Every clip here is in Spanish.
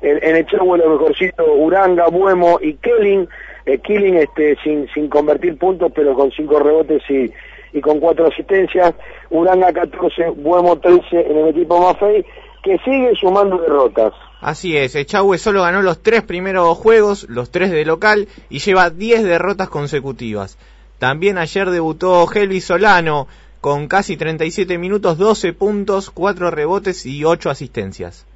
en, en Echagüe lo mejorcito Uranga, Buemo y Kelling, eh, Killing este, sin, sin convertir puntos, pero con cinco rebotes y, con cuatro asistencias, Uranga 14, Buemo 13 en el equipo Mafei, que sigue sumando derrotas. Así es, Echagüe solo ganó los tres primeros juegos, los tres de local, y lleva 10 derrotas consecutivas. También ayer debutó Helvi Solano con casi 37 minutos, 12 puntos, 4 rebotes y 8 asistencias.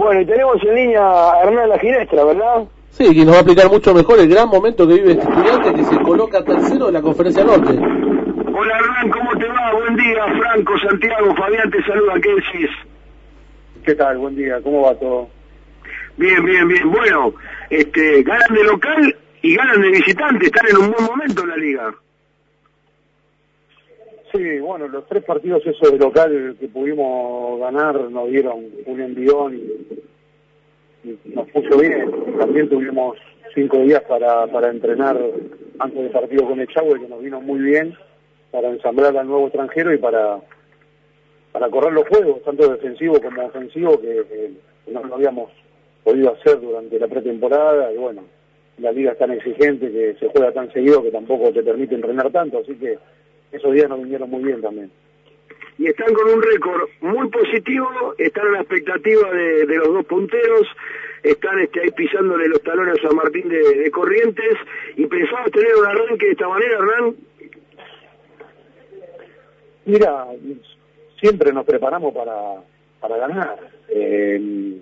Bueno, y tenemos en línea a Hernán La Ginestra, ¿verdad? Sí, que nos va a explicar mucho mejor el gran momento que vive este estudiante que se coloca tercero en la conferencia norte. Hola Hernán, ¿cómo te va? Buen día, Franco, Santiago, Fabián te saluda, ¿qué decís? ¿Qué tal? Buen día, ¿cómo va todo? Bien, bien, bien. Bueno, este, ganan de local y ganan de visitante, están en un buen momento en la liga. Sí, bueno, los tres partidos esos de local que pudimos ganar nos dieron un envión y, nos puso bien. También tuvimos cinco días para, para entrenar antes del partido con Echagüe, que nos vino muy bien para ensamblar al nuevo extranjero y para para correr los juegos, tanto defensivo como ofensivo, que, que no lo habíamos podido hacer durante la pretemporada y bueno, la liga es tan exigente que se juega tan seguido que tampoco te permite entrenar tanto, así que esos días nos vinieron muy bien también. Y están con un récord muy positivo, están en la expectativa de, de los dos punteros, están este, ahí pisándole los talones a San Martín de, de Corrientes, y pensabas tener un arranque de esta manera, Hernán. Mira, siempre nos preparamos para, para ganar. Eh,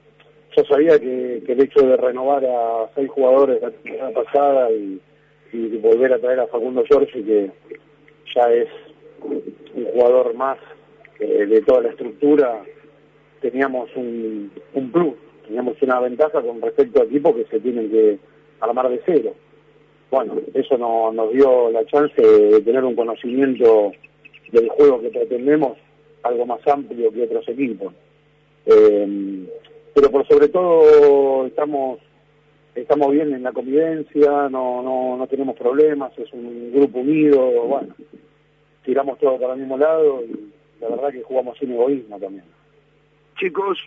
yo sabía que, que, el hecho de renovar a seis jugadores la temporada pasada y, y volver a traer a Facundo Giorgi, que ya es un jugador más de toda la estructura, teníamos un, un plus, teníamos una ventaja con respecto a equipos que se tienen que armar de cero. Bueno, eso no, nos dio la chance de tener un conocimiento del juego que pretendemos algo más amplio que otros equipos. Eh, pero por sobre todo estamos estamos bien en la convivencia, no, no, no tenemos problemas, es un grupo unido, bueno, tiramos todo para el mismo lado y la verdad que jugamos sin egoísmo también. Chicos.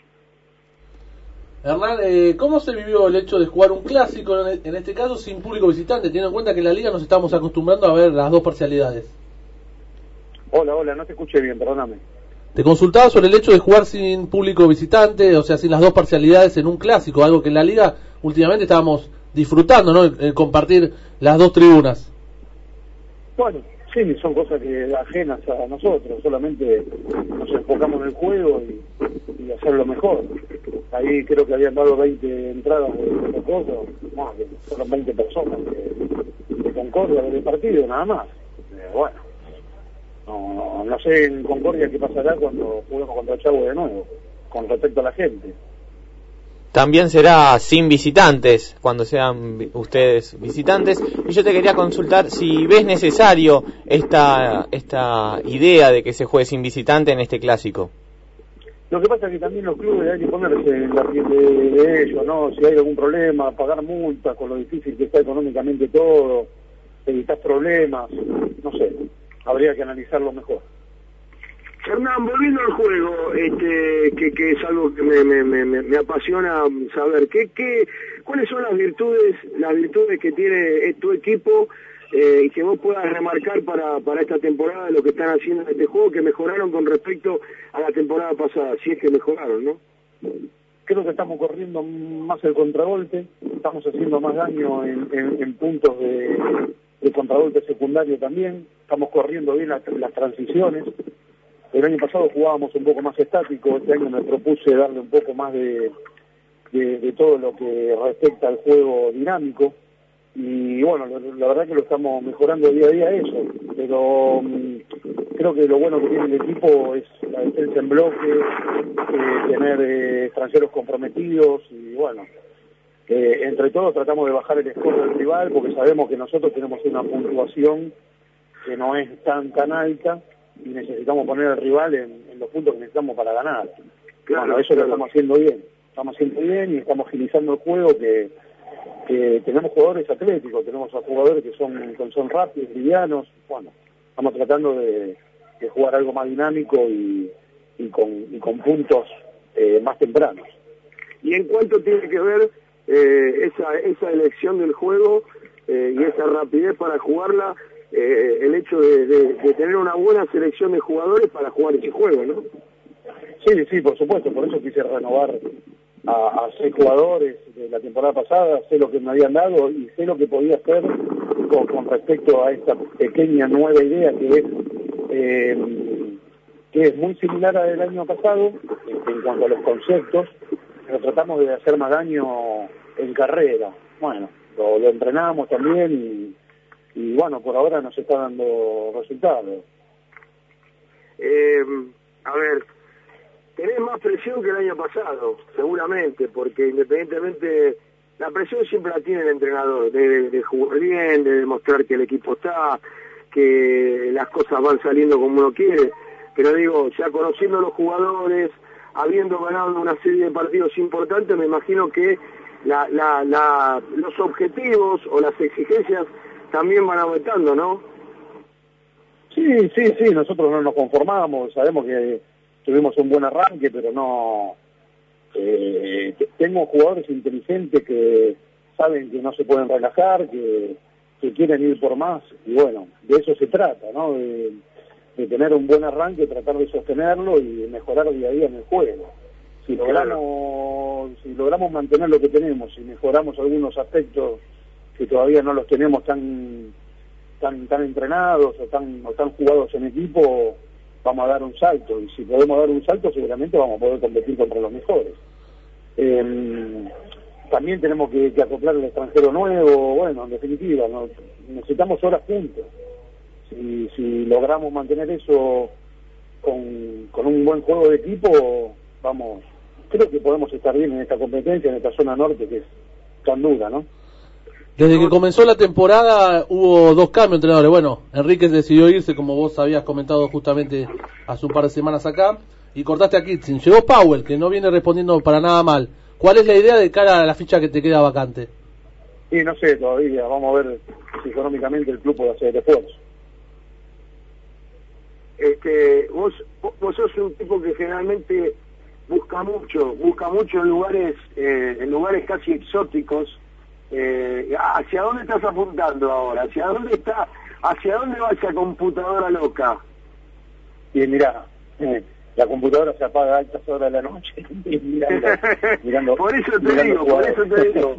Hernán, eh, ¿cómo se vivió el hecho de jugar un clásico, en este caso sin público visitante, teniendo en cuenta que en la liga nos estamos acostumbrando a ver las dos parcialidades? Hola, hola, no te escuché bien, perdóname. Te consultaba sobre el hecho de jugar sin público visitante, o sea, sin las dos parcialidades en un clásico, algo que en la liga últimamente estábamos disfrutando, ¿no? El, compartir las dos tribunas. Bueno, sí, son cosas que ajenas a nosotros, solamente nos enfocamos en el juego y, y hacerlo mejor. Ahí creo que habían dado 20 entradas de, cosas, que fueron 20 personas de, de Concordia del partido, nada más. Eh, bueno no, no sé en Concordia qué pasará cuando juguemos contra Chavo de nuevo, con respecto a la gente. También será sin visitantes, cuando sean ustedes visitantes. Y yo te quería consultar si ves necesario esta, esta idea de que se juegue sin visitante en este clásico. Lo que pasa es que también los clubes hay que ponerse en la piel de, de ellos, ¿no? Si hay algún problema, pagar multas con lo difícil que está económicamente todo, evitar problemas, no sé habría que analizarlo mejor. Hernán, volviendo al juego, este, que, es algo que me, apasiona saber, ¿qué, qué, ¿cuáles son las virtudes, las virtudes que tiene tu equipo eh, y que vos puedas remarcar para, para esta temporada lo que están haciendo en este juego, que mejoraron con respecto a la temporada pasada, si es que mejoraron, ¿no? Creo que estamos corriendo más el contragolpe, estamos haciendo más daño en, puntos de, de contragolpe secundario también, estamos corriendo bien las, transiciones. El año pasado jugábamos un poco más estático, este año me propuse darle un poco más de, todo lo que respecta al juego dinámico. Y bueno, la, verdad que lo estamos mejorando día a día eso, pero um, creo que lo bueno que tiene el equipo es la defensa en bloque, eh, tener eh, extranjeros comprometidos y bueno, eh, entre todos tratamos de bajar el score del rival porque sabemos que nosotros tenemos una puntuación que no es tan tan alta y necesitamos poner al rival en, en los puntos que necesitamos para ganar. Claro, bueno, eso claro. lo estamos haciendo bien. Estamos haciendo bien y estamos agilizando el juego que, que tenemos jugadores atléticos, tenemos a jugadores que son, que son rápidos, livianos. Bueno, estamos tratando de, de jugar algo más dinámico y, y, con, y con puntos eh, más tempranos. y en cuánto tiene que ver eh, esa, esa elección del juego eh, y esa rapidez para jugarla, eh, el hecho de, de, tener una buena selección de jugadores para jugar ese juego, ¿no? Sí, sí, por supuesto, por eso quise renovar a, a seis jugadores de la temporada pasada, sé lo que me habían dado y sé lo que podía hacer con, con respecto a esta pequeña nueva idea que es eh, que es muy similar a del año pasado este, en cuanto a los conceptos, pero tratamos de hacer más daño en carrera. Bueno, lo, lo entrenamos también y, y, bueno, por ahora nos está dando resultados. Eh, a ver, tenés más presión que el año pasado, seguramente, porque independientemente, la presión siempre la tiene el entrenador, de, de jugar bien, de demostrar que el equipo está, que las cosas van saliendo como uno quiere, pero digo, ya conociendo los jugadores, habiendo ganado una serie de partidos importantes, me imagino que la, la, la, los objetivos o las exigencias también van aumentando, ¿no? Sí, sí, sí, nosotros no nos conformamos, sabemos que tuvimos un buen arranque, pero no... Eh, tengo jugadores inteligentes que saben que no se pueden relajar, que, que quieren ir por más, y bueno, de eso se trata, ¿no? De, de tener un buen arranque, tratar de sostenerlo y mejorar día a día en el juego. Si logramos, si logramos mantener lo que tenemos y mejoramos algunos aspectos que todavía no los tenemos tan tan tan entrenados o tan o tan jugados en equipo, vamos a dar un salto y si podemos dar un salto seguramente vamos a poder competir contra los mejores. Eh, también tenemos que, acoplar el extranjero nuevo, bueno, en definitiva, ¿no? necesitamos horas juntos. Si, si logramos mantener eso con, con un buen juego de equipo, vamos, creo que podemos estar bien en esta competencia, en esta zona norte que es tan dura, ¿no? Desde que comenzó la temporada hubo dos cambios entrenadores. Bueno, Enríquez decidió irse, como vos habías comentado justamente hace un par de semanas acá, y cortaste a Kitsin. Llegó Powell, que no viene respondiendo para nada mal. ¿Cuál es la idea de cara a la ficha que te queda vacante? Sí, no sé todavía. Vamos a ver si económicamente el club puede hacer el esfuerzo. Este, vos, vos sos un tipo que generalmente busca mucho, busca mucho en lugares, eh, en lugares casi exóticos. Eh, ¿Hacia dónde estás apuntando ahora? ¿Hacia dónde está? ¿Hacia dónde va esa computadora loca? Y mira, eh, la computadora se apaga a altas horas de la noche mirando, mirando, por eso te digo, por eso te digo.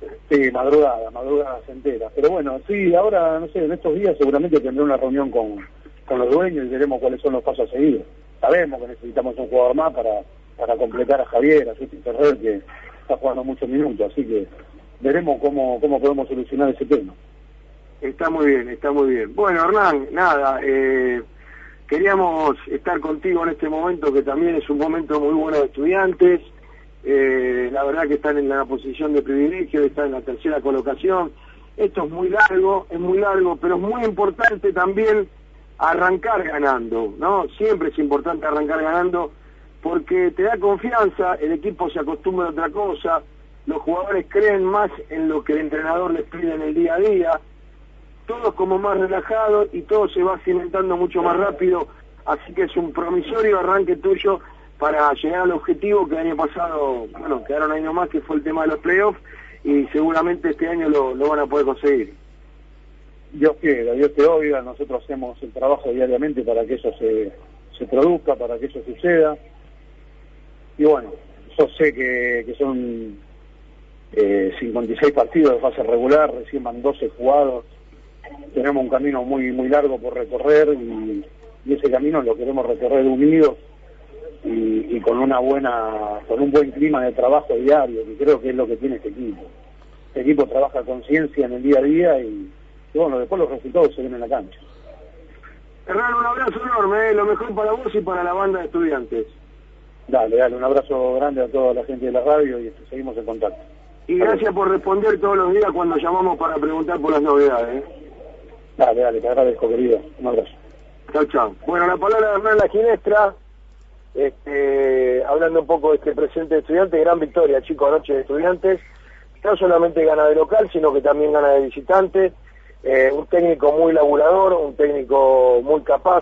sí, madrugada, madrugada se entera. Pero bueno, sí, ahora, no sé, en estos días seguramente tendré una reunión con, con los dueños y veremos cuáles son los pasos a seguir. Sabemos que necesitamos un jugador más para, para completar a Javier, a Suti Ferrer, que está jugando muchos minutos, así que veremos cómo, cómo podemos solucionar ese tema. Está muy bien, está muy bien. Bueno, Hernán, nada, eh, queríamos estar contigo en este momento, que también es un momento muy bueno de estudiantes. Eh, la verdad que están en la posición de privilegio, están en la tercera colocación. Esto es muy largo, es muy largo, pero es muy importante también arrancar ganando, ¿no? Siempre es importante arrancar ganando porque te da confianza, el equipo se acostumbra a otra cosa, los jugadores creen más en lo que el entrenador les pide en el día a día, todos como más relajados y todo se va cimentando mucho más rápido, así que es un promisorio arranque tuyo para llegar al objetivo que el año pasado, bueno, quedaron años más que fue el tema de los playoffs y seguramente este año lo, van a poder conseguir. Dios quiera, Dios te oiga, nosotros hacemos el trabajo diariamente para que eso se, se produzca, para que eso suceda. Y bueno, yo sé que, que son eh, 56 partidos de fase regular, recién van 12 jugados, tenemos un camino muy muy largo por recorrer y, y ese camino lo queremos recorrer unidos y, y, con una buena, con un buen clima de trabajo diario, que creo que es lo que tiene este equipo. Este equipo trabaja con ciencia en el día a día y, y bueno, después los resultados se ven en la cancha. Hernán, un abrazo enorme, ¿eh? lo mejor para vos y para la banda de estudiantes. Dale, dale, un abrazo grande a toda la gente de la radio y seguimos en contacto. Y gracias por responder todos los días cuando llamamos para preguntar por las novedades. ¿eh? Dale, dale, te agradezco, querido. Un abrazo. Chao, chao. Bueno, la palabra de Hernán La Ginestra, este, hablando un poco de este presente de estudiantes, gran victoria, chicos, anoche de estudiantes. No solamente gana de local, sino que también gana de visitante. Eh, un técnico muy laburador, un técnico muy capaz.